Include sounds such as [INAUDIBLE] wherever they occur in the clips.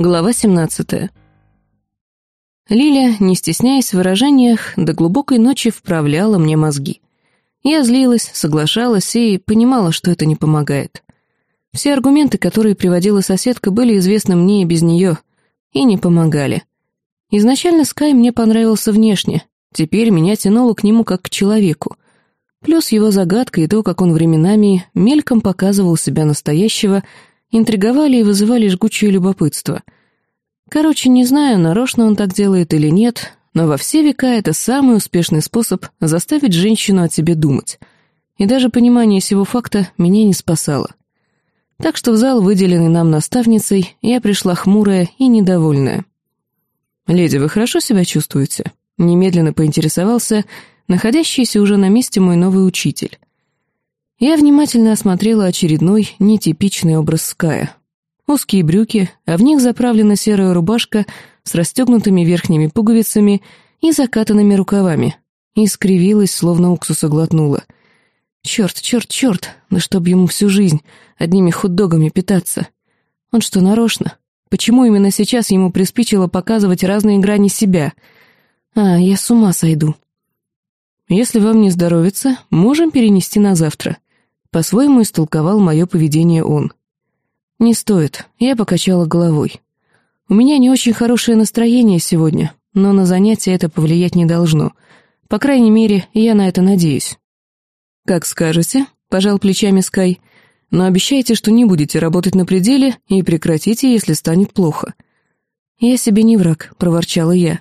Глава 17. Лиля, не стесняясь в выражениях, до глубокой ночи вправляла мне мозги. Я злилась, соглашалась и понимала, что это не помогает. Все аргументы, которые приводила соседка, были известны мне и без нее, и не помогали. Изначально Скай мне понравился внешне, теперь меня тянуло к нему как к человеку. Плюс его загадка и то, как он временами мельком показывал себя настоящего — интриговали и вызывали жгучее любопытство. Короче, не знаю, нарочно он так делает или нет, но во все века это самый успешный способ заставить женщину о тебе думать. И даже понимание сего факта меня не спасало. Так что в зал, выделенный нам наставницей, я пришла хмурая и недовольная. «Леди, вы хорошо себя чувствуете?» Немедленно поинтересовался находящийся уже на месте мой новый учитель. Я внимательно осмотрела очередной нетипичный образ Ская. Узкие брюки, а в них заправлена серая рубашка с расстегнутыми верхними пуговицами и закатанными рукавами. И скривилась, словно уксуса глотнула. Черт, черт, черт, да чтоб ему всю жизнь одними хот-догами питаться. Он что, нарочно? Почему именно сейчас ему приспичило показывать разные грани себя? А, я с ума сойду. Если вам не здоровится, можем перенести на завтра. По-своему истолковал мое поведение он. «Не стоит», — я покачала головой. «У меня не очень хорошее настроение сегодня, но на занятие это повлиять не должно. По крайней мере, я на это надеюсь». «Как скажете», — пожал плечами Скай, «но обещайте, что не будете работать на пределе и прекратите, если станет плохо». «Я себе не враг», — проворчала я.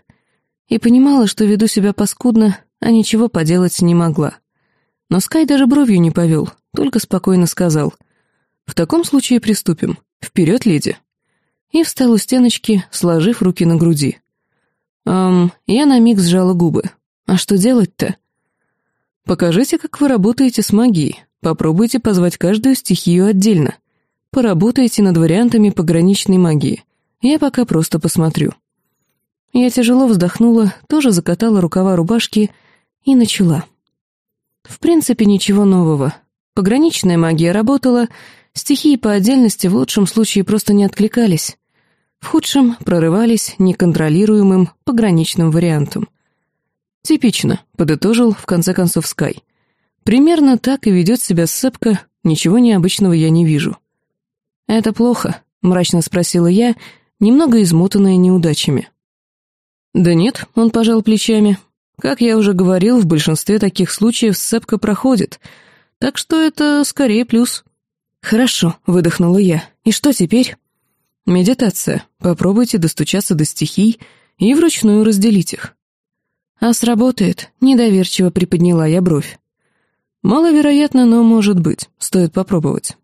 И понимала, что веду себя паскудно, а ничего поделать не могла. Но Скай даже бровью не повел, только спокойно сказал. «В таком случае приступим. Вперед, леди!» И встал у стеночки, сложив руки на груди. «Эм, я на миг сжала губы. А что делать-то?» «Покажите, как вы работаете с магией. Попробуйте позвать каждую стихию отдельно. Поработайте над вариантами пограничной магии. Я пока просто посмотрю». Я тяжело вздохнула, тоже закатала рукава рубашки и начала. В принципе, ничего нового. Пограничная магия работала, стихии по отдельности в лучшем случае просто не откликались. В худшем прорывались неконтролируемым пограничным вариантом. «Типично», — подытожил в конце концов Скай. «Примерно так и ведет себя Сэпка, ничего необычного я не вижу». «Это плохо», — мрачно спросила я, немного измотанная неудачами. «Да нет», — он пожал плечами, как я уже говорил, в большинстве таких случаев сцепка проходит, так что это скорее плюс. «Хорошо», — выдохнула я. «И что теперь?» «Медитация. Попробуйте достучаться до стихий и вручную разделить их». «А сработает?» — недоверчиво приподняла я бровь. «Маловероятно, но может быть. Стоит попробовать».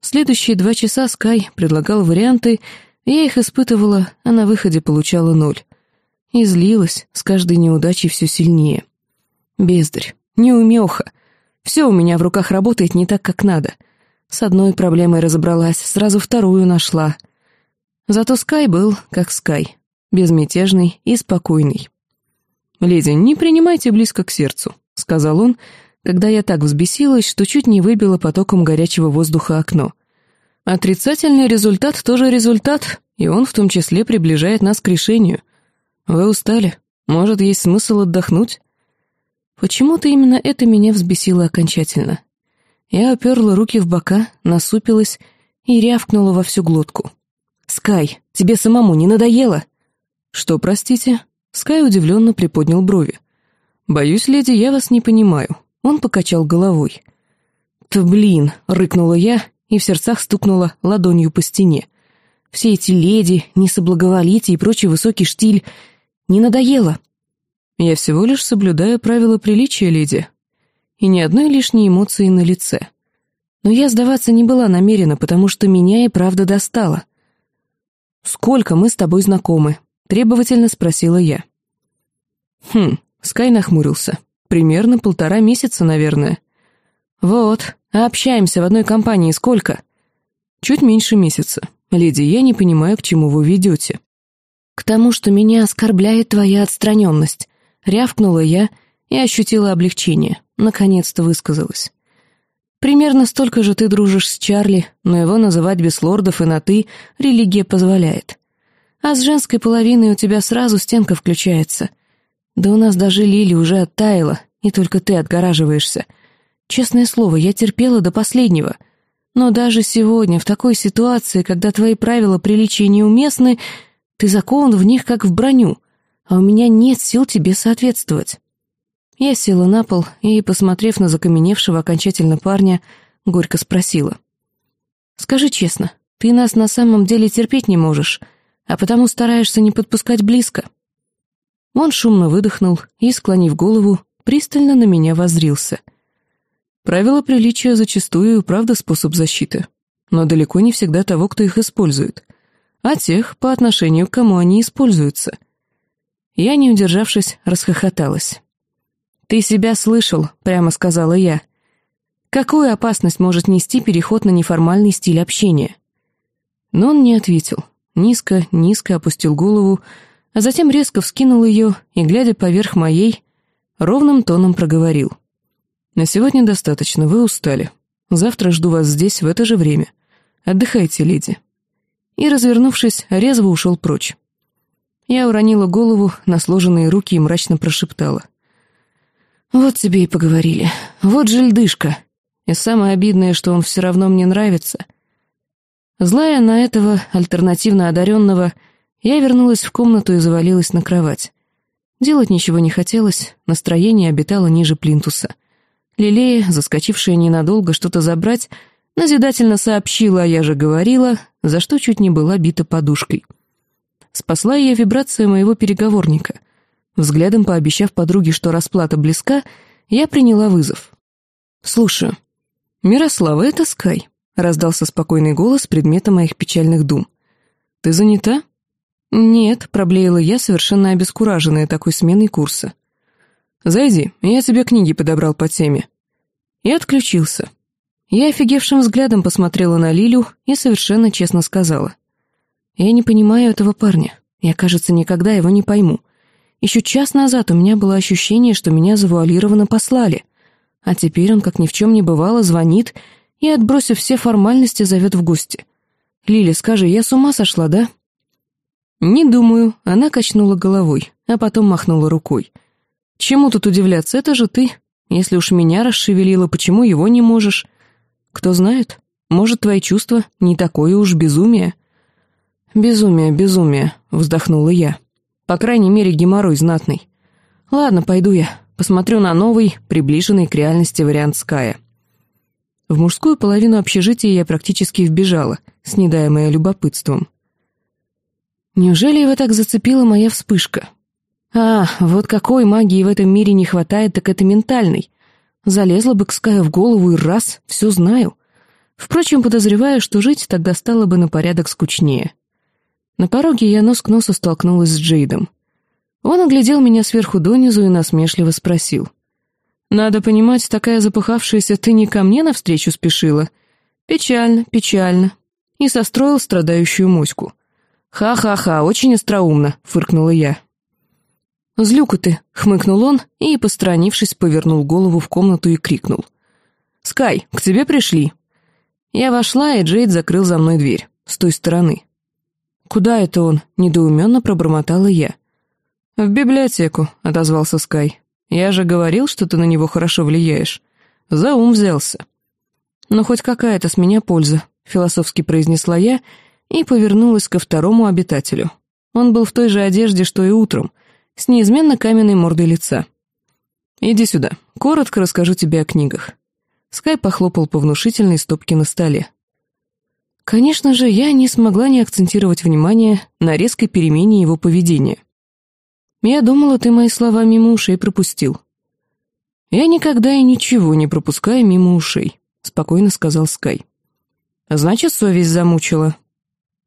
Следующие два часа Скай предлагал варианты, я их испытывала, а на выходе получала ноль. И злилась, с каждой неудачей все сильнее. Бездарь, неумеха. Все у меня в руках работает не так, как надо. С одной проблемой разобралась, сразу вторую нашла. Зато Скай был, как Скай, безмятежный и спокойный. «Леди, не принимайте близко к сердцу», — сказал он, когда я так взбесилась, что чуть не выбила потоком горячего воздуха окно. «Отрицательный результат тоже результат, и он в том числе приближает нас к решению. «Вы устали? Может, есть смысл отдохнуть?» Почему-то именно это меня взбесило окончательно. Я оперла руки в бока, насупилась и рявкнула во всю глотку. «Скай, тебе самому не надоело?» «Что, простите?» Скай удивленно приподнял брови. «Боюсь, леди, я вас не понимаю». Он покачал головой. «Да блин!» — рыкнула я и в сердцах стукнула ладонью по стене. «Все эти леди, не соблаговолите и прочий высокий штиль не надоело?» «Я всего лишь соблюдаю правила приличия, леди. И ни одной лишней эмоции на лице. Но я сдаваться не была намерена, потому что меня и правда достало. «Сколько мы с тобой знакомы?» — требовательно спросила я. «Хм», — Скай нахмурился. «Примерно полтора месяца, наверное». «Вот, а общаемся в одной компании сколько?» «Чуть меньше месяца. Леди, я не понимаю, к чему вы ведете». «К тому, что меня оскорбляет твоя отстраненность», — рявкнула я и ощутила облегчение, наконец-то высказалась. «Примерно столько же ты дружишь с Чарли, но его называть без лордов и на «ты» религия позволяет. А с женской половиной у тебя сразу стенка включается. Да у нас даже Лили уже оттаяла, и только ты отгораживаешься. Честное слово, я терпела до последнего. Но даже сегодня, в такой ситуации, когда твои правила приличия неуместны, ты закован в них, как в броню, а у меня нет сил тебе соответствовать. Я села на пол и, посмотрев на закаменевшего окончательно парня, горько спросила. «Скажи честно, ты нас на самом деле терпеть не можешь, а потому стараешься не подпускать близко?» Он шумно выдохнул и, склонив голову, пристально на меня воззрился. Правила приличия зачастую правда способ защиты, но далеко не всегда того, кто их использует, а тех, по отношению к кому они используются. Я, не удержавшись, расхохоталась. «Ты себя слышал», — прямо сказала я. «Какую опасность может нести переход на неформальный стиль общения?» Но он не ответил. Низко, низко опустил голову, а затем резко вскинул ее и, глядя поверх моей, ровным тоном проговорил. «На сегодня достаточно, вы устали. Завтра жду вас здесь в это же время. Отдыхайте, леди». И, развернувшись, резво ушел прочь. Я уронила голову на сложенные руки и мрачно прошептала. Вот тебе и поговорили. Вот же льдышка. И самое обидное, что он все равно мне нравится. Злая на этого альтернативно одаренного, я вернулась в комнату и завалилась на кровать. Делать ничего не хотелось, настроение обитало ниже плинтуса. Лилея, заскочившая ненадолго что-то забрать, назидательно сообщила, а я же говорила, за что чуть не была бита подушкой. Спасла ее вибрация моего переговорника — Взглядом пообещав подруге, что расплата близка, я приняла вызов. «Слушаю». «Мирослава, это Скай», — раздался спокойный голос предмета моих печальных дум. «Ты занята?» «Нет», — проблеяла я, совершенно обескураженная такой сменой курса. «Зайди, я тебе книги подобрал по теме». И отключился. Я офигевшим взглядом посмотрела на Лилю и совершенно честно сказала. «Я не понимаю этого парня. Я, кажется, никогда его не пойму. Еще час назад у меня было ощущение, что меня завуалированно послали, а теперь он, как ни в чем не бывало, звонит и, отбросив все формальности, зовет в гости. «Лили, скажи, я с ума сошла, да?» «Не думаю», — она качнула головой, а потом махнула рукой. «Чему тут удивляться, это же ты. Если уж меня расшевелило, почему его не можешь? Кто знает, может, твои чувства не такое уж безумие?» «Безумие, безумие», — вздохнула я. По крайней мере, геморрой знатный. Ладно, пойду я. Посмотрю на новый, приближенный к реальности вариант Ская. В мужскую половину общежития я практически вбежала, снедаемая любопытством. Неужели его так зацепила моя вспышка? А, вот какой магии в этом мире не хватает, так это ментальной. Залезла бы к Скаю в голову и раз, все знаю. Впрочем, подозреваю, что жить тогда стало бы на порядок скучнее. На пороге я нос к носу столкнулась с Джейдом. Он оглядел меня сверху донизу и насмешливо спросил. «Надо понимать, такая запыхавшаяся, ты не ко мне навстречу спешила?» «Печально, печально». И состроил страдающую моську. «Ха-ха-ха, очень остроумно», — фыркнула я. «Злюка ты», — хмыкнул он и, посторонившись, повернул голову в комнату и крикнул. «Скай, к тебе пришли». Я вошла, и Джейд закрыл за мной дверь, с той стороны. «Куда это он?» — недоуменно пробормотала я. «В библиотеку», — отозвался Скай. «Я же говорил, что ты на него хорошо влияешь. За ум взялся». «Ну, хоть какая-то с меня польза», — философски произнесла я и повернулась ко второму обитателю. Он был в той же одежде, что и утром, с неизменно каменной мордой лица. «Иди сюда, коротко расскажу тебе о книгах». Скай похлопал по внушительной стопке на столе. Конечно же, я не смогла не акцентировать внимание на резкой перемене его поведения. «Я думала, ты мои слова мимо ушей пропустил». «Я никогда и ничего не пропускаю мимо ушей», — спокойно сказал Скай. «Значит, совесть замучила».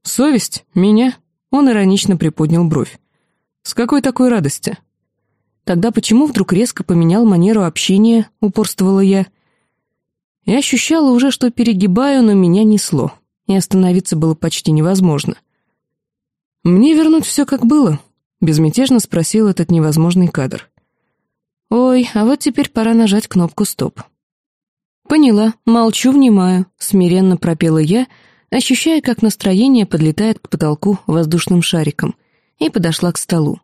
«Совесть? Меня?» — он иронично приподнял бровь. «С какой такой радости?» «Тогда почему вдруг резко поменял манеру общения?» — упорствовала я. Я ощущала уже, что перегибаю, но меня несло и остановиться было почти невозможно. «Мне вернуть все как было?» — безмятежно спросил этот невозможный кадр. «Ой, а вот теперь пора нажать кнопку «Стоп». «Поняла, молчу, внимаю», — смиренно пропела я, ощущая, как настроение подлетает к потолку воздушным шариком, и подошла к столу.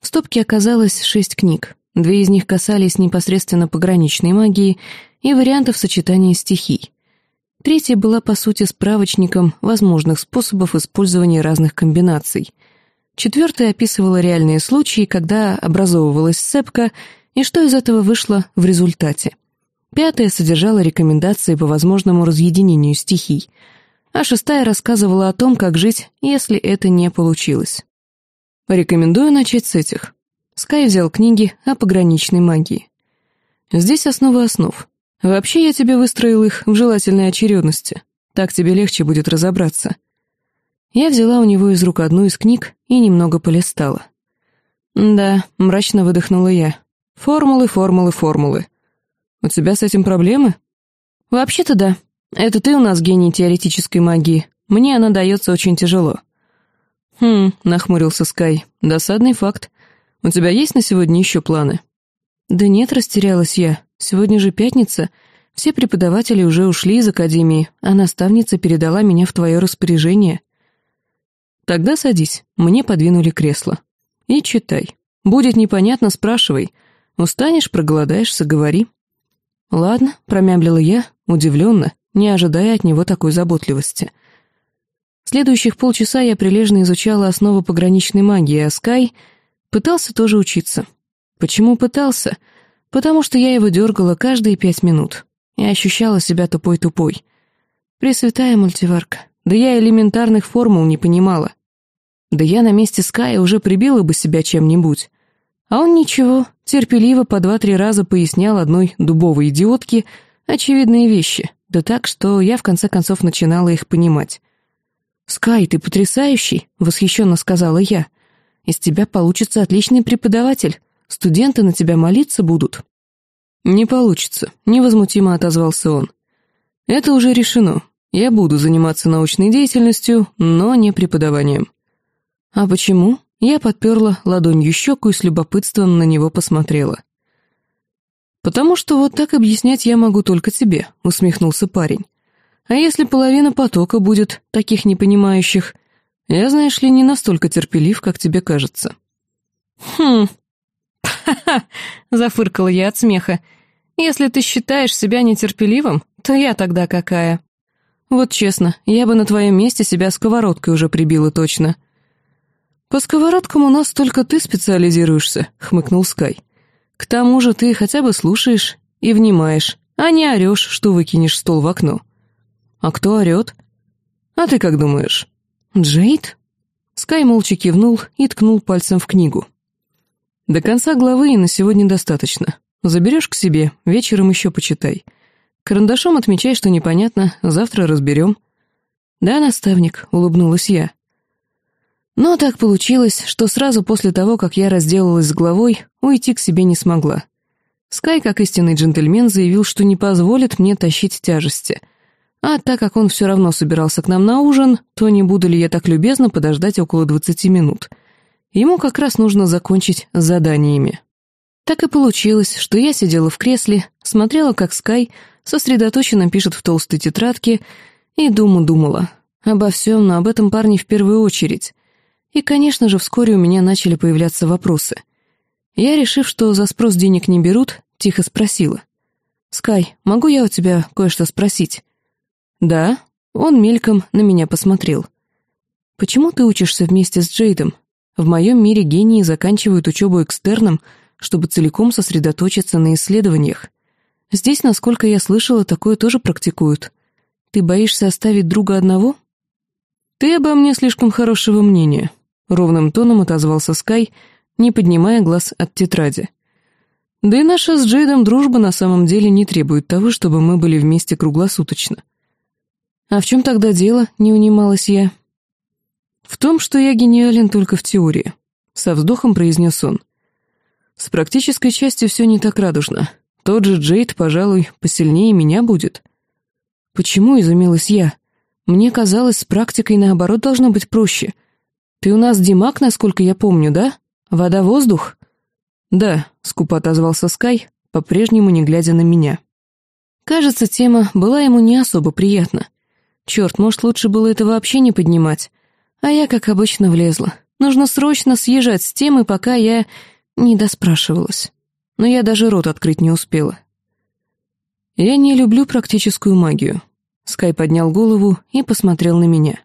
В стопке оказалось шесть книг. Две из них касались непосредственно пограничной магии и вариантов сочетания стихий. Третья была, по сути, справочником возможных способов использования разных комбинаций. Четвертая описывала реальные случаи, когда образовывалась сцепка, и что из этого вышло в результате. Пятая содержала рекомендации по возможному разъединению стихий, а шестая рассказывала о том, как жить, если это не получилось. Рекомендую начать с этих. Скай взял книги о пограничной магии. Здесь основа основ. Вообще я тебе выстроил их в желательной очередности. Так тебе легче будет разобраться. Я взяла у него из рук одну из книг и немного полистала. Да, мрачно выдохнула я. Формулы, формулы, формулы. У тебя с этим проблемы? Вообще-то да. Это ты у нас гений теоретической магии. Мне она дается очень тяжело. Хм, нахмурился Скай. Досадный факт. У тебя есть на сегодня еще планы? Да нет, растерялась я. Сегодня же пятница, все преподаватели уже ушли из академии, а наставница передала меня в твое распоряжение. Тогда садись, мне подвинули кресло. И читай. Будет непонятно, спрашивай. Устанешь, проголодаешься, говори. Ладно, промямлила я, удивленно, не ожидая от него такой заботливости. Следующих полчаса я прилежно изучала основы пограничной магии, а Скай пытался тоже учиться. Почему пытался? — потому что я его дергала каждые пять минут и ощущала себя тупой-тупой. Пресвятая мультиварка, да я элементарных формул не понимала. Да я на месте Ская уже прибила бы себя чем-нибудь. А он ничего, терпеливо по два-три раза пояснял одной дубовой идиотке очевидные вещи, да так, что я в конце концов начинала их понимать. «Скай, ты потрясающий!» — восхищенно сказала я. «Из тебя получится отличный преподаватель. Студенты на тебя молиться будут». «Не получится», — невозмутимо отозвался он. «Это уже решено. Я буду заниматься научной деятельностью, но не преподаванием». «А почему?» Я подперла ладонью щеку и с любопытством на него посмотрела. «Потому что вот так объяснять я могу только тебе», — усмехнулся парень. «А если половина потока будет таких непонимающих, я, знаешь ли, не настолько терпелив, как тебе кажется». «Хм, [LAUGHS] Зафыркала я от смеха. «Если ты считаешь себя нетерпеливым, то я тогда какая?» «Вот честно, я бы на твоем месте себя сковородкой уже прибила точно». «По сковородкам у нас только ты специализируешься», — хмыкнул Скай. «К тому же ты хотя бы слушаешь и внимаешь, а не орешь, что выкинешь стол в окно». «А кто орет?» «А ты как думаешь?» «Джейд?» Скай молча кивнул и ткнул пальцем в книгу. До конца главы и на сегодня достаточно. Заберешь к себе, вечером еще почитай. Карандашом отмечай, что непонятно, завтра разберем. Да, наставник, улыбнулась я. Но так получилось, что сразу после того, как я разделалась с главой, уйти к себе не смогла. Скай, как истинный джентльмен, заявил, что не позволит мне тащить тяжести. А так как он все равно собирался к нам на ужин, то не буду ли я так любезно подождать около двадцати минут — Ему как раз нужно закончить с заданиями. Так и получилось, что я сидела в кресле, смотрела, как Скай сосредоточенно пишет в толстой тетрадке, и думу-думала. Обо всем, но об этом парне в первую очередь. И, конечно же, вскоре у меня начали появляться вопросы. Я, решив, что за спрос денег не берут, тихо спросила. «Скай, могу я у тебя кое-что спросить?» «Да». Он мельком на меня посмотрел. «Почему ты учишься вместе с Джейдом? В моем мире гении заканчивают учебу экстерном, чтобы целиком сосредоточиться на исследованиях. Здесь, насколько я слышала, такое тоже практикуют. Ты боишься оставить друга одного? Ты обо мне слишком хорошего мнения, ровным тоном отозвался Скай, не поднимая глаз от тетради. Да и наша с Джейдом дружба на самом деле не требует того, чтобы мы были вместе круглосуточно. А в чем тогда дело, не унималась я. «В том, что я гениален только в теории», — со вздохом произнес он. «С практической частью все не так радужно. Тот же Джейд, пожалуй, посильнее меня будет». «Почему?» — изумилась я. «Мне казалось, с практикой, наоборот, должно быть проще. Ты у нас Димак, насколько я помню, да? Вода-воздух?» «Да», — скупо отозвался Скай, по-прежнему не глядя на меня. Кажется, тема была ему не особо приятна. Черт, может, лучше было это вообще не поднимать. А я, как обычно, влезла. Нужно срочно съезжать с темы, пока я не доспрашивалась. Но я даже рот открыть не успела. Я не люблю практическую магию. Скай поднял голову и посмотрел на меня.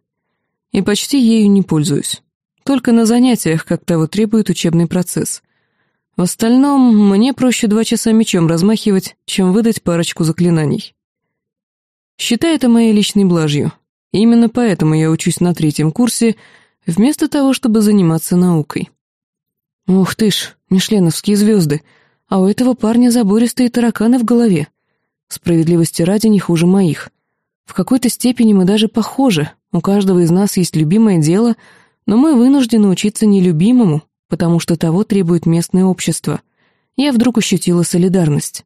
И почти ею не пользуюсь. Только на занятиях, как того требует учебный процесс. В остальном, мне проще два часа мечом размахивать, чем выдать парочку заклинаний. Считай это моей личной блажью. Именно поэтому я учусь на третьем курсе, вместо того, чтобы заниматься наукой. Ух ты ж, мишленовские звезды, а у этого парня забористые тараканы в голове. Справедливости ради не хуже моих. В какой-то степени мы даже похожи, у каждого из нас есть любимое дело, но мы вынуждены учиться нелюбимому, потому что того требует местное общество. Я вдруг ощутила солидарность.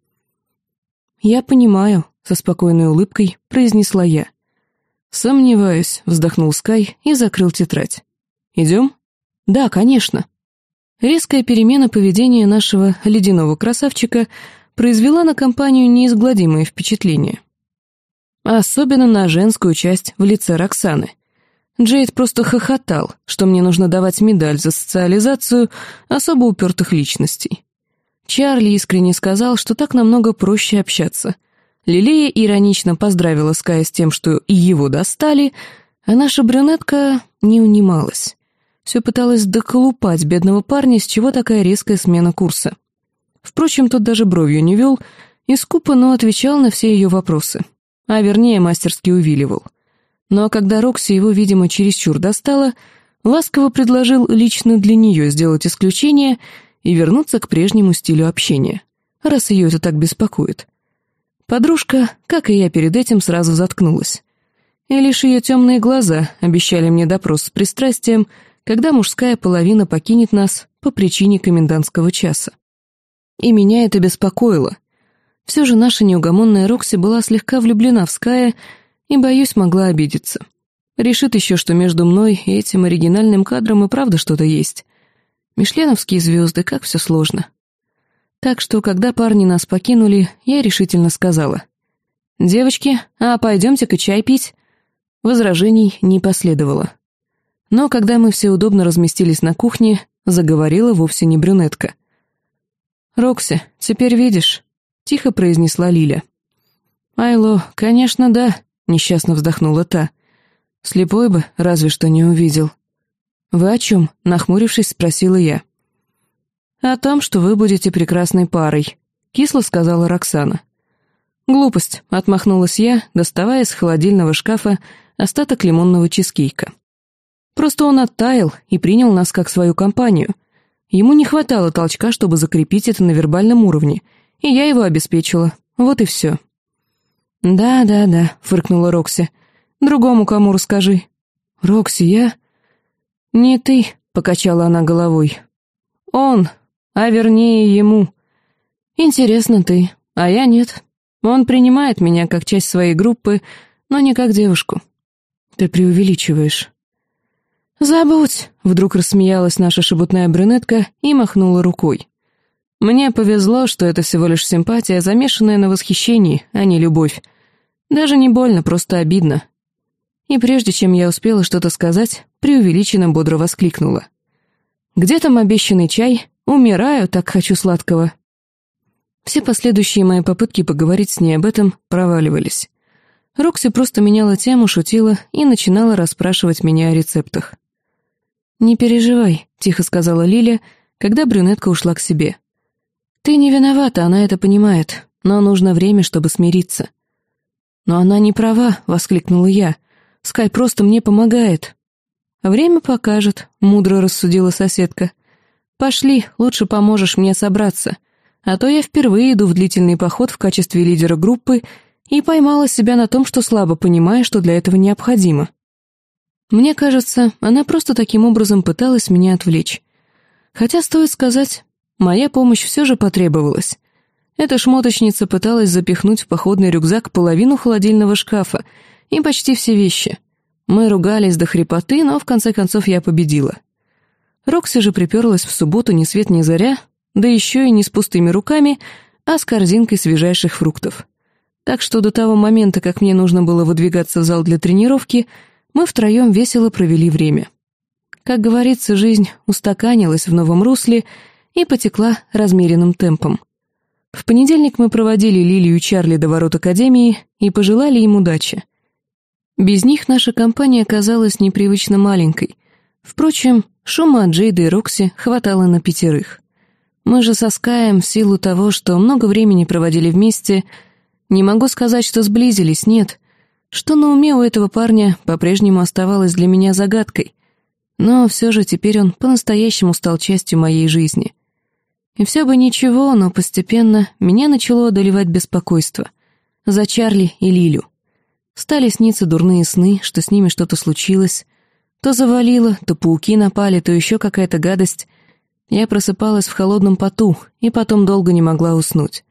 «Я понимаю», — со спокойной улыбкой произнесла я. «Сомневаюсь», — вздохнул Скай и закрыл тетрадь. «Идем?» «Да, конечно». Резкая перемена поведения нашего ледяного красавчика произвела на компанию неизгладимое впечатление. Особенно на женскую часть в лице Роксаны. Джейд просто хохотал, что мне нужно давать медаль за социализацию особо упертых личностей. Чарли искренне сказал, что так намного проще общаться — Лилия иронично поздравила Ская с тем, что и его достали, а наша брюнетка не унималась. Все пыталась доколупать бедного парня, с чего такая резкая смена курса. Впрочем, тот даже бровью не вел и скупо, но отвечал на все ее вопросы. А вернее, мастерски увиливал. Но когда Рокси его, видимо, чересчур достала, ласково предложил лично для нее сделать исключение и вернуться к прежнему стилю общения, раз ее это так беспокоит. Подружка, как и я перед этим, сразу заткнулась. И лишь ее темные глаза обещали мне допрос с пристрастием, когда мужская половина покинет нас по причине комендантского часа. И меня это беспокоило. Все же наша неугомонная Рокси была слегка влюблена в Ская и, боюсь, могла обидеться. Решит еще, что между мной и этим оригинальным кадром и правда что-то есть. Мишленовские звезды, как все сложно. Так что, когда парни нас покинули, я решительно сказала. «Девочки, а пойдемте-ка чай пить?» Возражений не последовало. Но когда мы все удобно разместились на кухне, заговорила вовсе не брюнетка. «Рокси, теперь видишь?» — тихо произнесла Лиля. «Айло, конечно, да», — несчастно вздохнула та. «Слепой бы, разве что не увидел». «Вы о чем?» — нахмурившись, спросила я. «О том, что вы будете прекрасной парой», — кисло сказала Роксана. «Глупость», — отмахнулась я, доставая из холодильного шкафа остаток лимонного чизкейка. «Просто он оттаял и принял нас как свою компанию. Ему не хватало толчка, чтобы закрепить это на вербальном уровне, и я его обеспечила. Вот и все». «Да-да-да», — фыркнула Рокси. «Другому кому расскажи». «Рокси, я...» «Не ты», — покачала она головой. «Он, а вернее ему. Интересно ты, а я нет. Он принимает меня как часть своей группы, но не как девушку. Ты преувеличиваешь. «Забудь!» — вдруг рассмеялась наша шебутная брюнетка и махнула рукой. «Мне повезло, что это всего лишь симпатия, замешанная на восхищении, а не любовь. Даже не больно, просто обидно». И прежде чем я успела что-то сказать, преувеличенно бодро воскликнула. «Где там обещанный чай? Умираю, так хочу сладкого». Все последующие мои попытки поговорить с ней об этом проваливались. Рокси просто меняла тему, шутила и начинала расспрашивать меня о рецептах. «Не переживай», — тихо сказала Лиля, когда брюнетка ушла к себе. «Ты не виновата, она это понимает, но нужно время, чтобы смириться». «Но она не права», — воскликнула я. «Скай просто мне помогает». «Время покажет», — мудро рассудила соседка. «Пошли, лучше поможешь мне собраться. А то я впервые иду в длительный поход в качестве лидера группы и поймала себя на том, что слабо понимаю, что для этого необходимо». Мне кажется, она просто таким образом пыталась меня отвлечь. Хотя, стоит сказать, моя помощь все же потребовалась. Эта шмоточница пыталась запихнуть в походный рюкзак половину холодильного шкафа и почти все вещи. Мы ругались до хрипоты, но в конце концов я победила. Рокси же приперлась в субботу ни свет ни заря, да еще и не с пустыми руками, а с корзинкой свежайших фруктов. Так что до того момента, как мне нужно было выдвигаться в зал для тренировки, мы втроем весело провели время. Как говорится, жизнь устаканилась в новом русле и потекла размеренным темпом. В понедельник мы проводили Лилию и Чарли до ворот Академии и пожелали им удачи. Без них наша компания оказалась непривычно маленькой. Впрочем, шума от Джейда и Рокси хватало на пятерых. Мы же со Скаем в силу того, что много времени проводили вместе, не могу сказать, что сблизились, нет. Что на уме у этого парня по-прежнему оставалось для меня загадкой. Но все же теперь он по-настоящему стал частью моей жизни. И все бы ничего, но постепенно меня начало одолевать беспокойство. За Чарли и Лилю. Стали сниться дурные сны, что с ними что-то случилось. То завалило, то пауки напали, то еще какая-то гадость. Я просыпалась в холодном поту и потом долго не могла уснуть.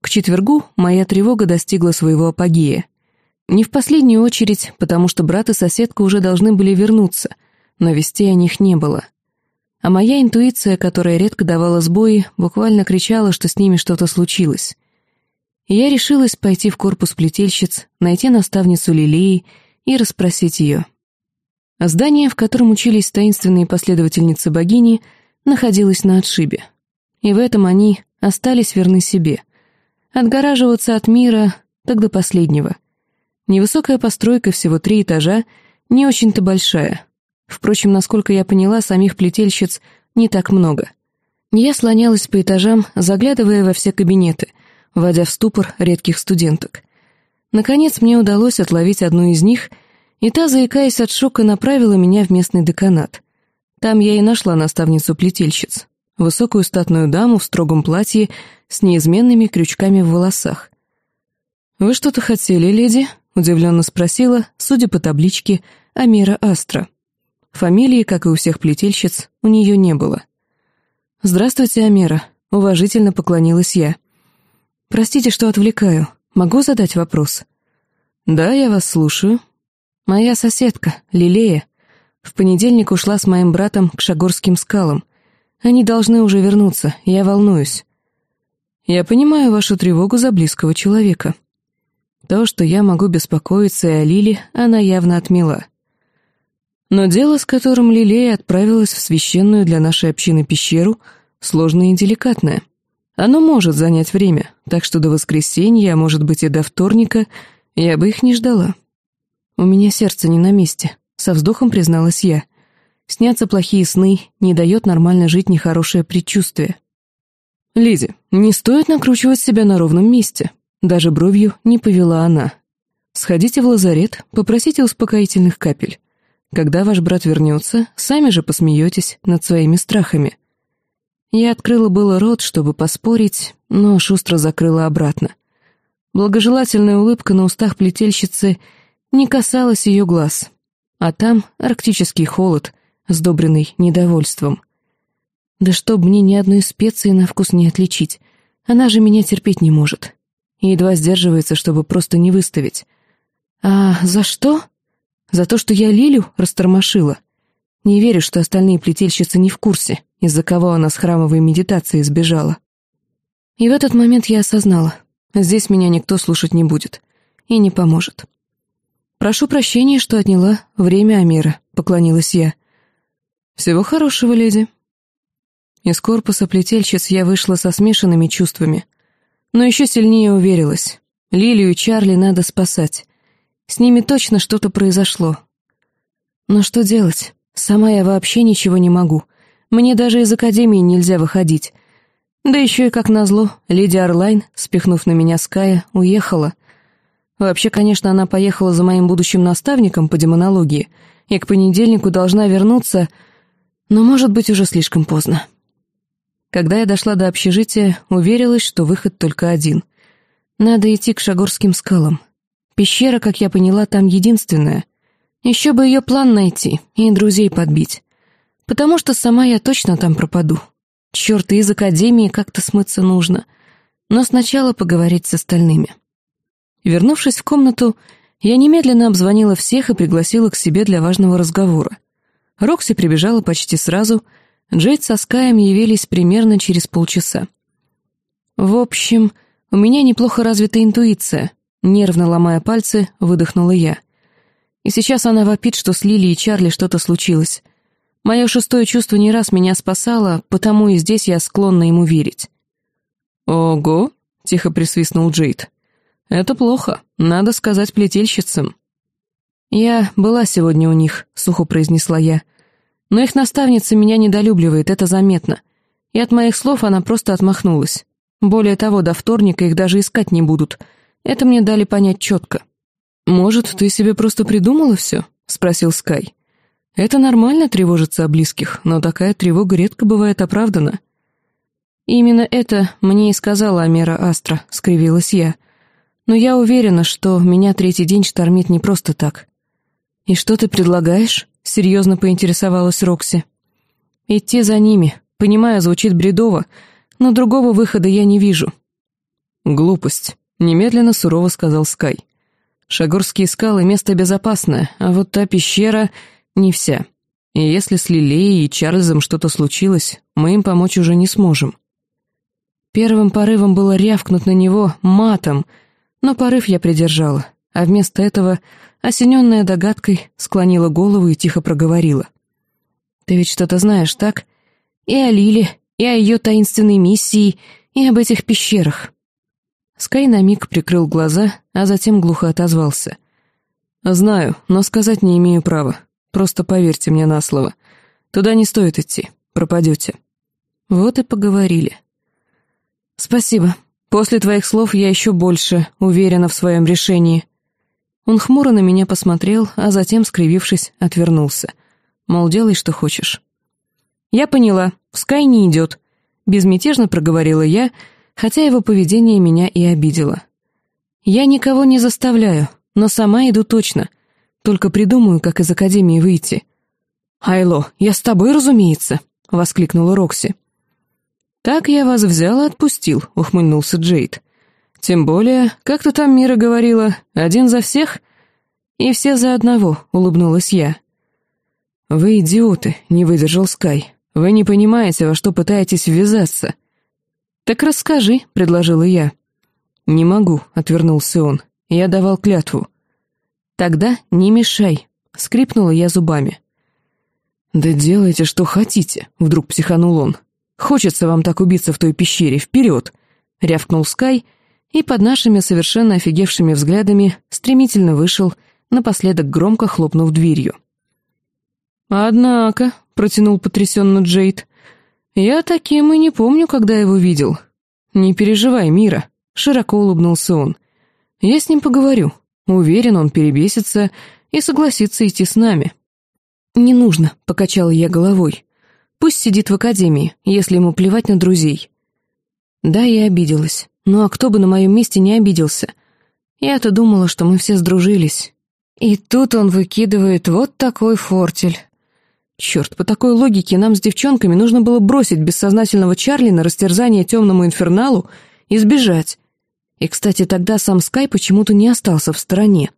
К четвергу моя тревога достигла своего апогея. Не в последнюю очередь, потому что брат и соседка уже должны были вернуться, но вестей о них не было. А моя интуиция, которая редко давала сбои, буквально кричала, что с ними что-то случилось. И я решилась пойти в корпус плетельщиц, найти наставницу Лилии и расспросить ее. Здание, в котором учились таинственные последовательницы богини, находилось на отшибе. И в этом они остались верны себе. Отгораживаться от мира так до последнего. Невысокая постройка, всего три этажа, не очень-то большая — Впрочем, насколько я поняла, самих плетельщиц не так много. Я слонялась по этажам, заглядывая во все кабинеты, вводя в ступор редких студенток. Наконец мне удалось отловить одну из них, и та, заикаясь от шока, направила меня в местный деканат. Там я и нашла наставницу плетельщиц, высокую статную даму в строгом платье с неизменными крючками в волосах. «Вы что-то хотели, леди?» — удивленно спросила, судя по табличке, Амира Астра. Фамилии, как и у всех плетельщиц, у нее не было. «Здравствуйте, Амера», — уважительно поклонилась я. «Простите, что отвлекаю. Могу задать вопрос?» «Да, я вас слушаю». «Моя соседка, Лилея, в понедельник ушла с моим братом к Шагорским скалам. Они должны уже вернуться, я волнуюсь». «Я понимаю вашу тревогу за близкого человека». То, что я могу беспокоиться и о Лиле, она явно отмела. Но дело, с которым Лилея отправилась в священную для нашей общины пещеру, сложное и деликатное. Оно может занять время, так что до воскресенья, а может быть и до вторника, я бы их не ждала. У меня сердце не на месте, со вздохом призналась я. Снятся плохие сны, не дает нормально жить нехорошее предчувствие. «Лиди, не стоит накручивать себя на ровном месте», даже бровью не повела она. «Сходите в лазарет, попросите успокоительных капель. Когда ваш брат вернется, сами же посмеетесь над своими страхами. Я открыла было рот, чтобы поспорить, но шустро закрыла обратно. Благожелательная улыбка на устах плетельщицы не касалась ее глаз, а там арктический холод, сдобренный недовольством. Да чтоб мне ни одной специи на вкус не отличить, она же меня терпеть не может. Едва сдерживается, чтобы просто не выставить. «А за что?» За то, что я Лилю растормошила? Не верю, что остальные плетельщицы не в курсе, из-за кого она с храмовой медитацией сбежала. И в этот момент я осознала, здесь меня никто слушать не будет и не поможет. «Прошу прощения, что отняла время Амира», — поклонилась я. «Всего хорошего, леди». Из корпуса плетельщиц я вышла со смешанными чувствами, но еще сильнее уверилась. Лилию и Чарли надо спасать. С ними точно что-то произошло. Но что делать? Сама я вообще ничего не могу. Мне даже из академии нельзя выходить. Да еще и как назло, леди Орлайн, спихнув на меня Ская, уехала. Вообще, конечно, она поехала за моим будущим наставником по демонологии и к понедельнику должна вернуться, но, может быть, уже слишком поздно. Когда я дошла до общежития, уверилась, что выход только один. Надо идти к Шагорским скалам. Пещера, как я поняла, там единственная. Еще бы ее план найти и друзей подбить. Потому что сама я точно там пропаду. Черт, из академии как-то смыться нужно. Но сначала поговорить с остальными. Вернувшись в комнату, я немедленно обзвонила всех и пригласила к себе для важного разговора. Рокси прибежала почти сразу, Джейд со Скаем явились примерно через полчаса. В общем, У меня неплохо развита интуиция. Нервно ломая пальцы, выдохнула я. И сейчас она вопит, что с Лили и Чарли что-то случилось. Мое шестое чувство не раз меня спасало, потому и здесь я склонна ему верить. «Ого!» — тихо присвистнул Джейд. «Это плохо, надо сказать плетельщицам». «Я была сегодня у них», — сухо произнесла я. «Но их наставница меня недолюбливает, это заметно. И от моих слов она просто отмахнулась. Более того, до вторника их даже искать не будут. Это мне дали понять четко». «Может, ты себе просто придумала все?» — спросил Скай. «Это нормально тревожиться о близких, но такая тревога редко бывает оправдана». «Именно это мне и сказала Амера Астра», — скривилась я. «Но я уверена, что меня третий день штормит не просто так». «И что ты предлагаешь?» — серьезно поинтересовалась Рокси. «Идти за ними. Понимаю, звучит бредово, но другого выхода я не вижу». «Глупость», — немедленно сурово сказал Скай. «Шагорские скалы — место безопасное, а вот та пещера — не вся. И если с Лилеей и Чарльзом что-то случилось, мы им помочь уже не сможем». Первым порывом было рявкнуть на него матом, но порыв я придержала, а вместо этого, осененная догадкой, склонила голову и тихо проговорила. «Ты ведь что-то знаешь, так? И о Лиле, и о ее таинственной миссии, и об этих пещерах». Скай на миг прикрыл глаза, а затем глухо отозвался. «Знаю, но сказать не имею права. Просто поверьте мне на слово. Туда не стоит идти, пропадете». Вот и поговорили. «Спасибо. После твоих слов я еще больше уверена в своем решении». Он хмуро на меня посмотрел, а затем, скривившись, отвернулся. Мол, делай, что хочешь. «Я поняла, в Скай не идет», — безмятежно проговорила я, хотя его поведение меня и обидело. «Я никого не заставляю, но сама иду точно. Только придумаю, как из Академии выйти». «Айло, я с тобой, разумеется», — воскликнула Рокси. «Так я вас взял и отпустил», — ухмыльнулся Джейд. «Тем более, как то там Мира говорила, один за всех?» «И все за одного», — улыбнулась я. «Вы идиоты», — не выдержал Скай. «Вы не понимаете, во что пытаетесь ввязаться». «Так расскажи», — предложила я. «Не могу», — отвернулся он. «Я давал клятву». «Тогда не мешай», — скрипнула я зубами. «Да делайте, что хотите», — вдруг психанул он. Хочется вам так убиться в той пещере, вперед!» — рявкнул Скай, и под нашими совершенно офигевшими взглядами стремительно вышел, напоследок громко хлопнув дверью. «Однако», — протянул потрясенно Джейд, — «я таким и не помню, когда его видел». «Не переживай, Мира», — широко улыбнулся он. «Я с ним поговорю. Уверен, он перебесится и согласится идти с нами». «Не нужно», — покачала я головой. Пусть сидит в академии, если ему плевать на друзей. Да, я обиделась. Ну а кто бы на моем месте не обиделся? Я-то думала, что мы все сдружились. И тут он выкидывает вот такой фортель. Черт, по такой логике нам с девчонками нужно было бросить бессознательного Чарли на растерзание темному инферналу и сбежать. И, кстати, тогда сам Скай почему-то не остался в стороне.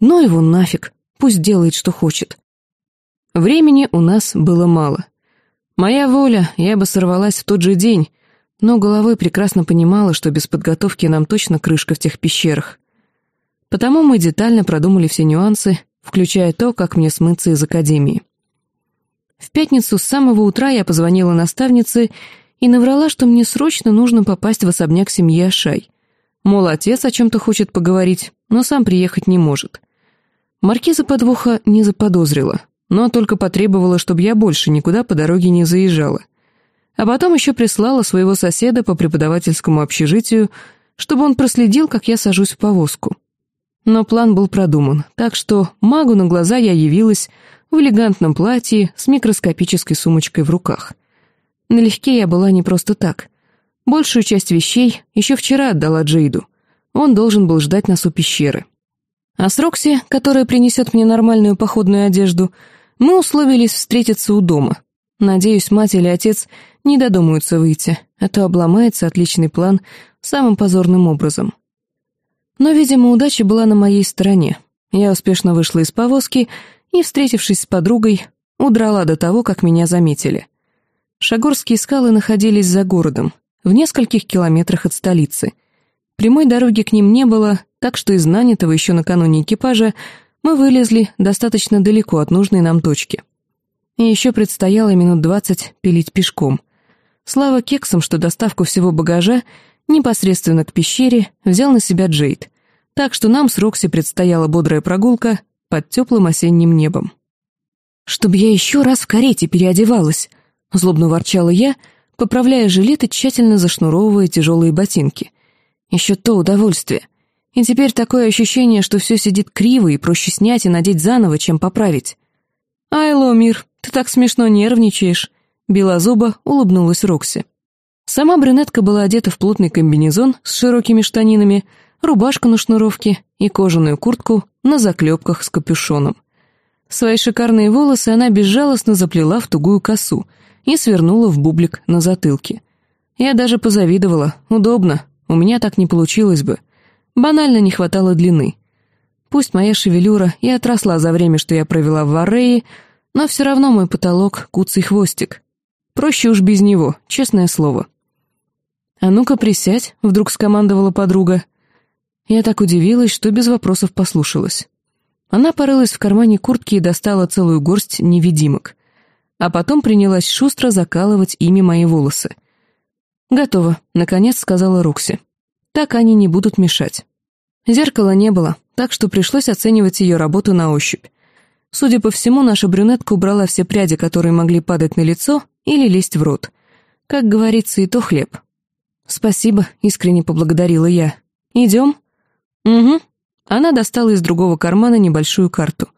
Но его нафиг, пусть делает, что хочет. Времени у нас было мало. Моя воля, я бы сорвалась в тот же день, но головой прекрасно понимала, что без подготовки нам точно крышка в тех пещерах. Потому мы детально продумали все нюансы, включая то, как мне смыться из академии. В пятницу с самого утра я позвонила наставнице и наврала, что мне срочно нужно попасть в особняк семьи Ашай. Мол, отец о чем-то хочет поговорить, но сам приехать не может. Маркиза подвоха не заподозрила, но только потребовала, чтобы я больше никуда по дороге не заезжала. А потом еще прислала своего соседа по преподавательскому общежитию, чтобы он проследил, как я сажусь в повозку. Но план был продуман, так что магу на глаза я явилась в элегантном платье с микроскопической сумочкой в руках. Налегке я была не просто так. Большую часть вещей еще вчера отдала Джейду. Он должен был ждать нас у пещеры. А с Рокси, которая принесет мне нормальную походную одежду, мы условились встретиться у дома. Надеюсь, мать или отец не додумаются выйти, а то обломается отличный план самым позорным образом. Но, видимо, удача была на моей стороне. Я успешно вышла из повозки и, встретившись с подругой, удрала до того, как меня заметили. Шагорские скалы находились за городом, в нескольких километрах от столицы, Прямой дороги к ним не было, так что из нанятого еще накануне экипажа мы вылезли достаточно далеко от нужной нам точки. И еще предстояло минут двадцать пилить пешком. Слава кексам, что доставку всего багажа непосредственно к пещере взял на себя Джейд, так что нам с Рокси предстояла бодрая прогулка под теплым осенним небом. «Чтобы я еще раз в карете переодевалась», — злобно ворчала я, поправляя жилет и тщательно зашнуровывая тяжелые ботинки. «Еще то удовольствие. И теперь такое ощущение, что все сидит криво и проще снять и надеть заново, чем поправить». «Айло, мир, ты так смешно нервничаешь», — белозуба улыбнулась Рокси. Сама брюнетка была одета в плотный комбинезон с широкими штанинами, рубашку на шнуровке и кожаную куртку на заклепках с капюшоном. Свои шикарные волосы она безжалостно заплела в тугую косу и свернула в бублик на затылке. Я даже позавидовала. Удобно. У меня так не получилось бы. Банально не хватало длины. Пусть моя шевелюра и отросла за время, что я провела в Варрее, но все равно мой потолок — куцый хвостик. Проще уж без него, честное слово. «А ну-ка присядь», — вдруг скомандовала подруга. Я так удивилась, что без вопросов послушалась. Она порылась в кармане куртки и достала целую горсть невидимок. А потом принялась шустро закалывать ими мои волосы. «Готово», — наконец сказала Рокси. «Так они не будут мешать». Зеркала не было, так что пришлось оценивать ее работу на ощупь. Судя по всему, наша брюнетка убрала все пряди, которые могли падать на лицо или лезть в рот. Как говорится, и то хлеб. «Спасибо», — искренне поблагодарила я. «Идем?» «Угу». Она достала из другого кармана небольшую карту.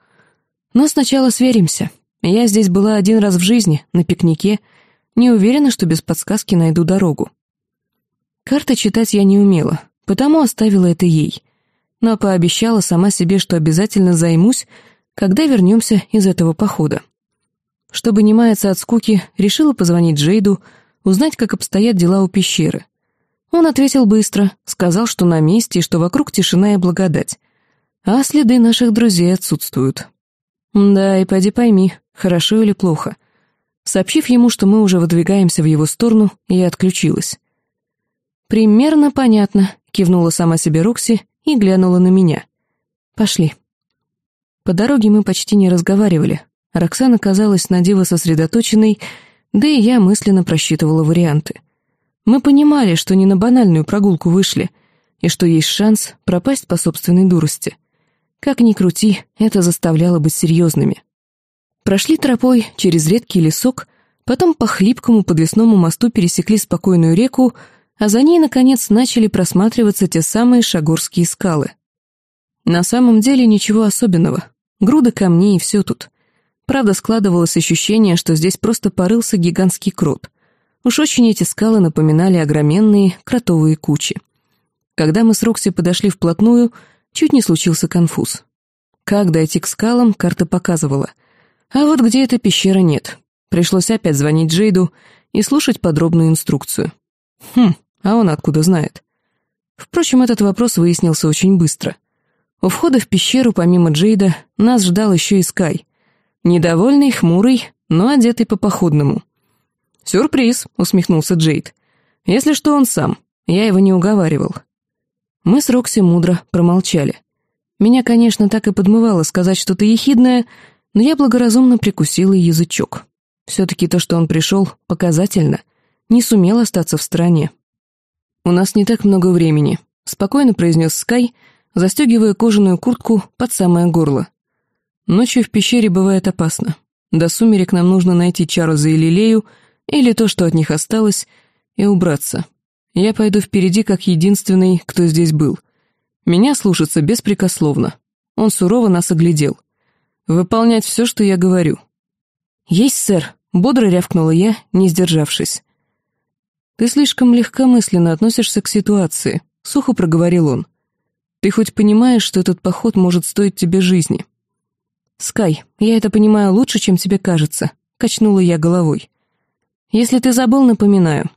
«Но сначала сверимся. Я здесь была один раз в жизни, на пикнике. Не уверена, что без подсказки найду дорогу». Карты читать я не умела, потому оставила это ей. Но пообещала сама себе, что обязательно займусь, когда вернемся из этого похода. Чтобы не маяться от скуки, решила позвонить Джейду, узнать, как обстоят дела у пещеры. Он ответил быстро, сказал, что на месте и что вокруг тишина и благодать. А следы наших друзей отсутствуют. Да, и поди пойми, хорошо или плохо. Сообщив ему, что мы уже выдвигаемся в его сторону, я отключилась. «Примерно понятно», — кивнула сама себе Рокси и глянула на меня. «Пошли». По дороге мы почти не разговаривали. Роксана казалась на диво сосредоточенной, да и я мысленно просчитывала варианты. Мы понимали, что не на банальную прогулку вышли, и что есть шанс пропасть по собственной дурости. Как ни крути, это заставляло быть серьезными. Прошли тропой через редкий лесок, потом по хлипкому подвесному мосту пересекли спокойную реку, а за ней, наконец, начали просматриваться те самые шагорские скалы. На самом деле ничего особенного. Груда камней и все тут. Правда, складывалось ощущение, что здесь просто порылся гигантский крот. Уж очень эти скалы напоминали огроменные кротовые кучи. Когда мы с Рокси подошли вплотную, чуть не случился конфуз. Как дойти к скалам, карта показывала. А вот где эта пещера нет. Пришлось опять звонить Джейду и слушать подробную инструкцию. Хм, а он откуда знает? Впрочем, этот вопрос выяснился очень быстро. У входа в пещеру, помимо Джейда, нас ждал еще и Скай. Недовольный, хмурый, но одетый по-походному — «Сюрприз», — усмехнулся Джейд. «Если что, он сам. Я его не уговаривал». Мы с Рокси мудро промолчали. Меня, конечно, так и подмывало сказать что-то ехидное, но я благоразумно прикусила язычок. Все-таки то, что он пришел, показательно. Не сумел остаться в стороне. «У нас не так много времени», — спокойно произнес Скай, застегивая кожаную куртку под самое горло. «Ночью в пещере бывает опасно. До сумерек нам нужно найти Чарльза и Лилею, или то, что от них осталось, и убраться. Я пойду впереди как единственный, кто здесь был. Меня слушаться беспрекословно. Он сурово нас оглядел. Выполнять все, что я говорю. «Есть, сэр», — бодро рявкнула я, не сдержавшись. «Ты слишком легкомысленно относишься к ситуации», — сухо проговорил он. «Ты хоть понимаешь, что этот поход может стоить тебе жизни?» «Скай, я это понимаю лучше, чем тебе кажется», — качнула я головой. Если ты забыл, напоминаю.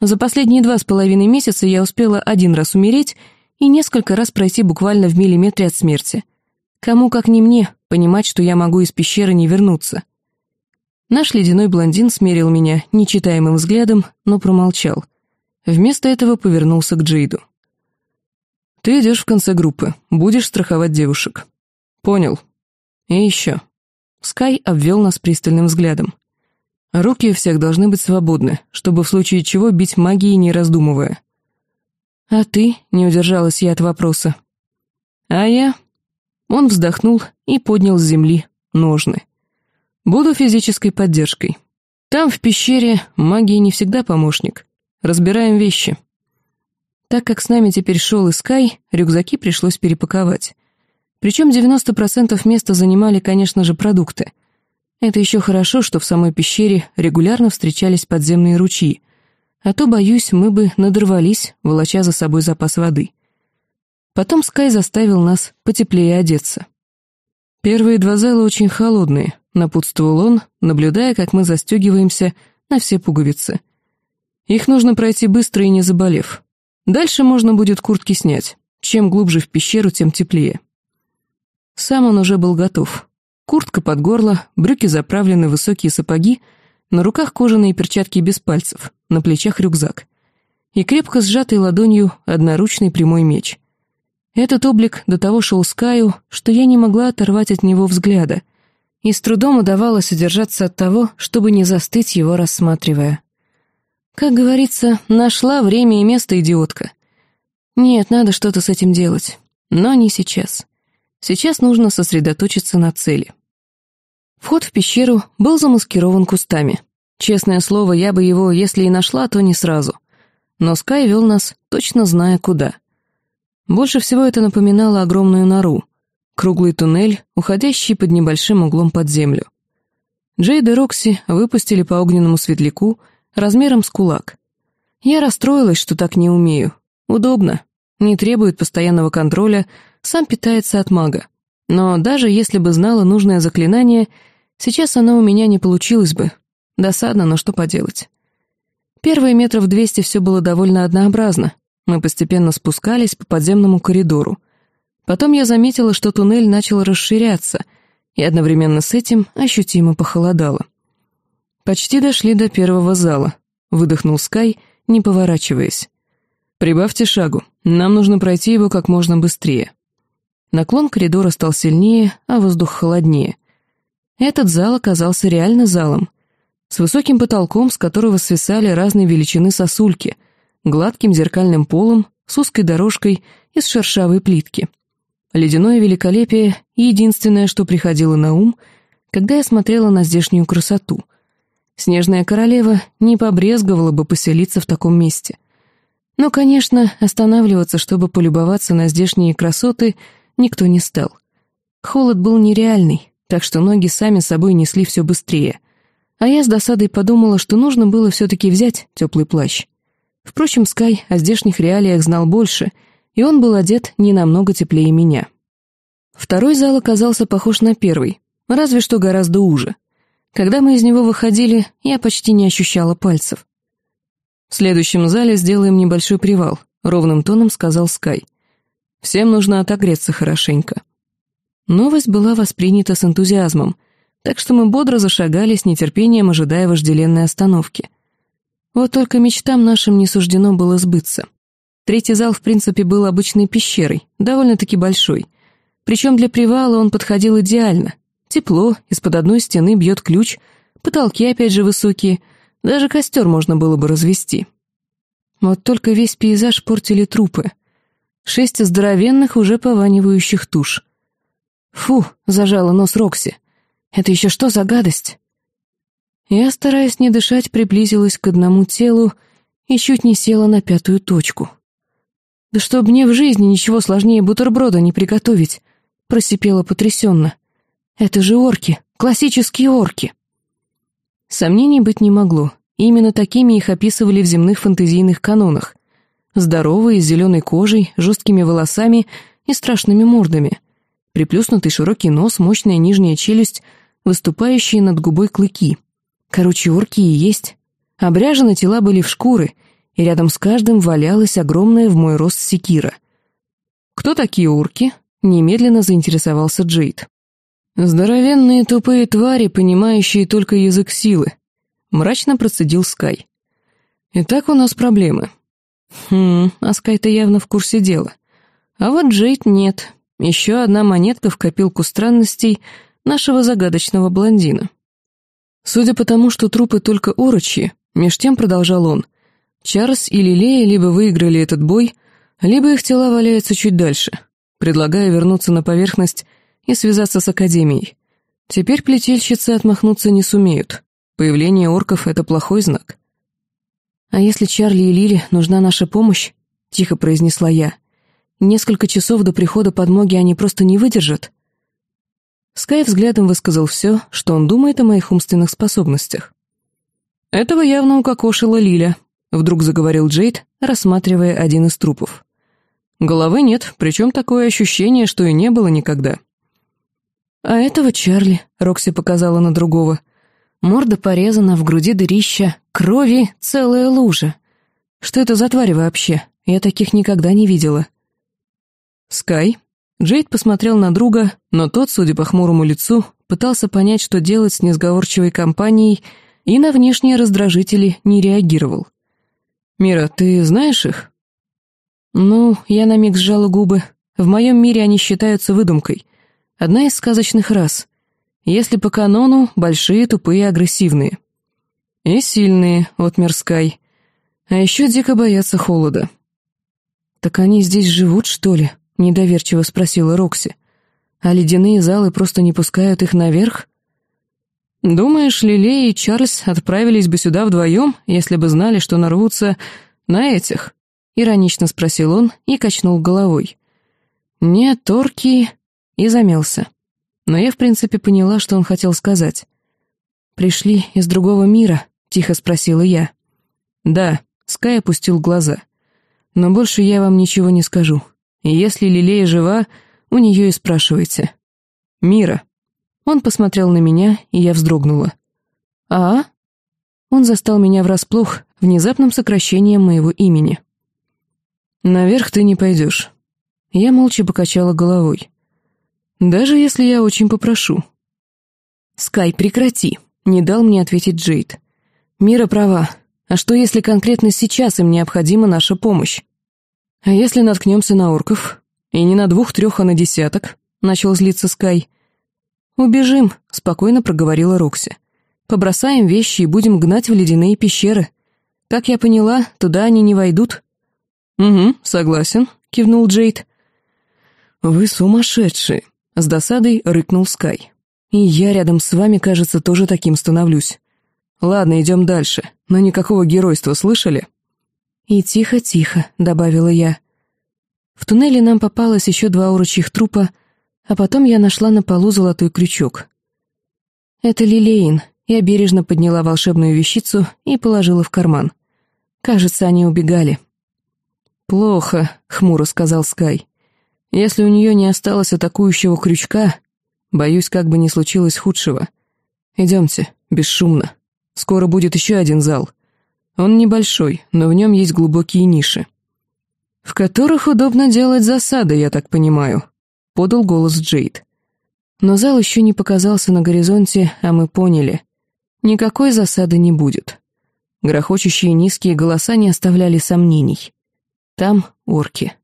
За последние два с половиной месяца я успела один раз умереть и несколько раз пройти буквально в миллиметре от смерти. Кому, как не мне, понимать, что я могу из пещеры не вернуться. Наш ледяной блондин смерил меня нечитаемым взглядом, но промолчал. Вместо этого повернулся к Джейду. Ты идешь в конце группы, будешь страховать девушек. Понял. И еще. Скай обвел нас пристальным взглядом. Руки у всех должны быть свободны, чтобы в случае чего бить магией, не раздумывая. «А ты?» — не удержалась я от вопроса. «А я?» Он вздохнул и поднял с земли ножны. «Буду физической поддержкой. Там, в пещере, магия не всегда помощник. Разбираем вещи». Так как с нами теперь шел и Скай, рюкзаки пришлось перепаковать. Причем 90% места занимали, конечно же, продукты. Это еще хорошо, что в самой пещере регулярно встречались подземные ручьи, а то, боюсь, мы бы надорвались, волоча за собой запас воды. Потом Скай заставил нас потеплее одеться. Первые два зала очень холодные, напутствовал он, наблюдая, как мы застегиваемся на все пуговицы. Их нужно пройти быстро и не заболев. Дальше можно будет куртки снять. Чем глубже в пещеру, тем теплее. Сам он уже был готов. Куртка под горло, брюки заправлены высокие сапоги, на руках кожаные перчатки без пальцев, на плечах рюкзак. И крепко сжатой ладонью одноручный прямой меч. Этот облик до того шел Скаю, что я не могла оторвать от него взгляда, и с трудом удавалось удержаться от того, чтобы не застыть его рассматривая. Как говорится, нашла время и место идиотка. Нет, надо что-то с этим делать. Но не сейчас. Сейчас нужно сосредоточиться на цели. Вход в пещеру был замаскирован кустами. Честное слово, я бы его, если и нашла, то не сразу. Но Скай вел нас, точно зная куда. Больше всего это напоминало огромную нору. Круглый туннель, уходящий под небольшим углом под землю. Джейд и Рокси выпустили по огненному светляку — размером с кулак. Я расстроилась, что так не умею. Удобно, не требует постоянного контроля, сам питается от мага. Но даже если бы знала нужное заклинание, сейчас оно у меня не получилось бы. Досадно, но что поделать. Первые метров двести все было довольно однообразно. Мы постепенно спускались по подземному коридору. Потом я заметила, что туннель начал расширяться, и одновременно с этим ощутимо похолодало. «Почти дошли до первого зала», — выдохнул Скай, не поворачиваясь. «Прибавьте шагу, нам нужно пройти его как можно быстрее». Наклон коридора стал сильнее, а воздух холоднее. Этот зал оказался реально залом, с высоким потолком, с которого свисали разные величины сосульки, гладким зеркальным полом, с узкой дорожкой из шершавой плитки. Ледяное великолепие — единственное, что приходило на ум, когда я смотрела на здешнюю красоту — Снежная королева не побрезговала бы поселиться в таком месте. Но, конечно, останавливаться, чтобы полюбоваться на здешние красоты, никто не стал. Холод был нереальный, так что ноги сами собой несли все быстрее. А я с досадой подумала, что нужно было все-таки взять теплый плащ. Впрочем, Скай о здешних реалиях знал больше, и он был одет не намного теплее меня. Второй зал оказался похож на первый, разве что гораздо уже. Когда мы из него выходили, я почти не ощущала пальцев. «В следующем зале сделаем небольшой привал», — ровным тоном сказал Скай. «Всем нужно отогреться хорошенько». Новость была воспринята с энтузиазмом, так что мы бодро зашагали с нетерпением, ожидая вожделенной остановки. Вот только мечтам нашим не суждено было сбыться. Третий зал, в принципе, был обычной пещерой, довольно-таки большой. Причем для привала он подходил идеально — Тепло, из-под одной стены бьет ключ, потолки опять же высокие, даже костер можно было бы развести. Вот только весь пейзаж портили трупы. Шесть здоровенных, уже пованивающих туш. «Фу!» — зажала нос Рокси. «Это еще что за гадость?» Я, стараясь не дышать, приблизилась к одному телу и чуть не села на пятую точку. «Да чтоб мне в жизни ничего сложнее бутерброда не приготовить!» — просипела потрясенно. Это же орки, классические орки. Сомнений быть не могло. Именно такими их описывали в земных фэнтезийных канонах. Здоровые, с зеленой кожей, жесткими волосами и страшными мордами. Приплюснутый широкий нос, мощная нижняя челюсть, выступающие над губой клыки. Короче, орки и есть. Обряжены тела были в шкуры, и рядом с каждым валялась огромная в мой рост секира. «Кто такие орки?» — немедленно заинтересовался Джейд. «Здоровенные тупые твари, понимающие только язык силы», — мрачно процедил Скай. «Итак, у нас проблемы». «Хм, а Скай-то явно в курсе дела. А вот Джейд нет. Еще одна монетка в копилку странностей нашего загадочного блондина. Судя по тому, что трупы только орочьи, меж тем продолжал он, Чарльз и Лилея либо выиграли этот бой, либо их тела валяются чуть дальше. Предлагаю вернуться на поверхность и связаться с Академией. Теперь плетельщицы отмахнуться не сумеют. Появление орков — это плохой знак. «А если Чарли и Лили нужна наша помощь?» — тихо произнесла я. «Несколько часов до прихода подмоги они просто не выдержат». Скай взглядом высказал все, что он думает о моих умственных способностях. «Этого явно укокошила Лиля», — вдруг заговорил Джейд, рассматривая один из трупов. «Головы нет, причем такое ощущение, что и не было никогда». «А этого Чарли», — Рокси показала на другого. Морда порезана, в груди дырища, крови целая лужа. Что это за твари вообще? Я таких никогда не видела. «Скай?» Джейд посмотрел на друга, но тот, судя по хмурому лицу, пытался понять, что делать с несговорчивой компанией, и на внешние раздражители не реагировал. «Мира, ты знаешь их?» «Ну, я на миг сжала губы. В моем мире они считаются выдумкой. Одна из сказочных рас. Если по канону, большие, тупые, агрессивные. И сильные, от Скай. А еще дико боятся холода». «Так они здесь живут, что ли?» — недоверчиво спросила Рокси. «А ледяные залы просто не пускают их наверх?» «Думаешь, Лилей и Чарльз отправились бы сюда вдвоем, если бы знали, что нарвутся на этих?» — иронично спросил он и качнул головой. «Нет, торки...» и замялся. Но я, в принципе, поняла, что он хотел сказать. «Пришли из другого мира?» — тихо спросила я. «Да», — Скай опустил глаза. «Но больше я вам ничего не скажу. И если Лилея жива, у нее и спрашивайте. Мира. Он посмотрел на меня, и я вздрогнула. А? Он застал меня врасплох внезапным сокращением моего имени. Наверх ты не пойдешь. Я молча покачала головой. Даже если я очень попрошу. Скай, прекрати, не дал мне ответить Джейд. Мира права. А что если конкретно сейчас им необходима наша помощь? «А если наткнемся на орков? И не на двух-трех, а на десяток?» — начал злиться Скай. «Убежим», — спокойно проговорила Рокси. «Побросаем вещи и будем гнать в ледяные пещеры. Как я поняла, туда они не войдут». «Угу, согласен», — кивнул Джейд. «Вы сумасшедшие», — с досадой рыкнул Скай. «И я рядом с вами, кажется, тоже таким становлюсь. Ладно, идем дальше, но никакого геройства слышали?» «И тихо-тихо», — добавила я. В туннеле нам попалось еще два урочьих трупа, а потом я нашла на полу золотой крючок. Это Лилейн, я бережно подняла волшебную вещицу и положила в карман. Кажется, они убегали. «Плохо», — хмуро сказал Скай. «Если у нее не осталось атакующего крючка, боюсь, как бы не случилось худшего. Идемте, бесшумно. Скоро будет еще один зал. Он небольшой, но в нем есть глубокие ниши. «В которых удобно делать засады, я так понимаю», — подал голос Джейд. Но зал еще не показался на горизонте, а мы поняли. Никакой засады не будет. Грохочущие низкие голоса не оставляли сомнений. Там орки.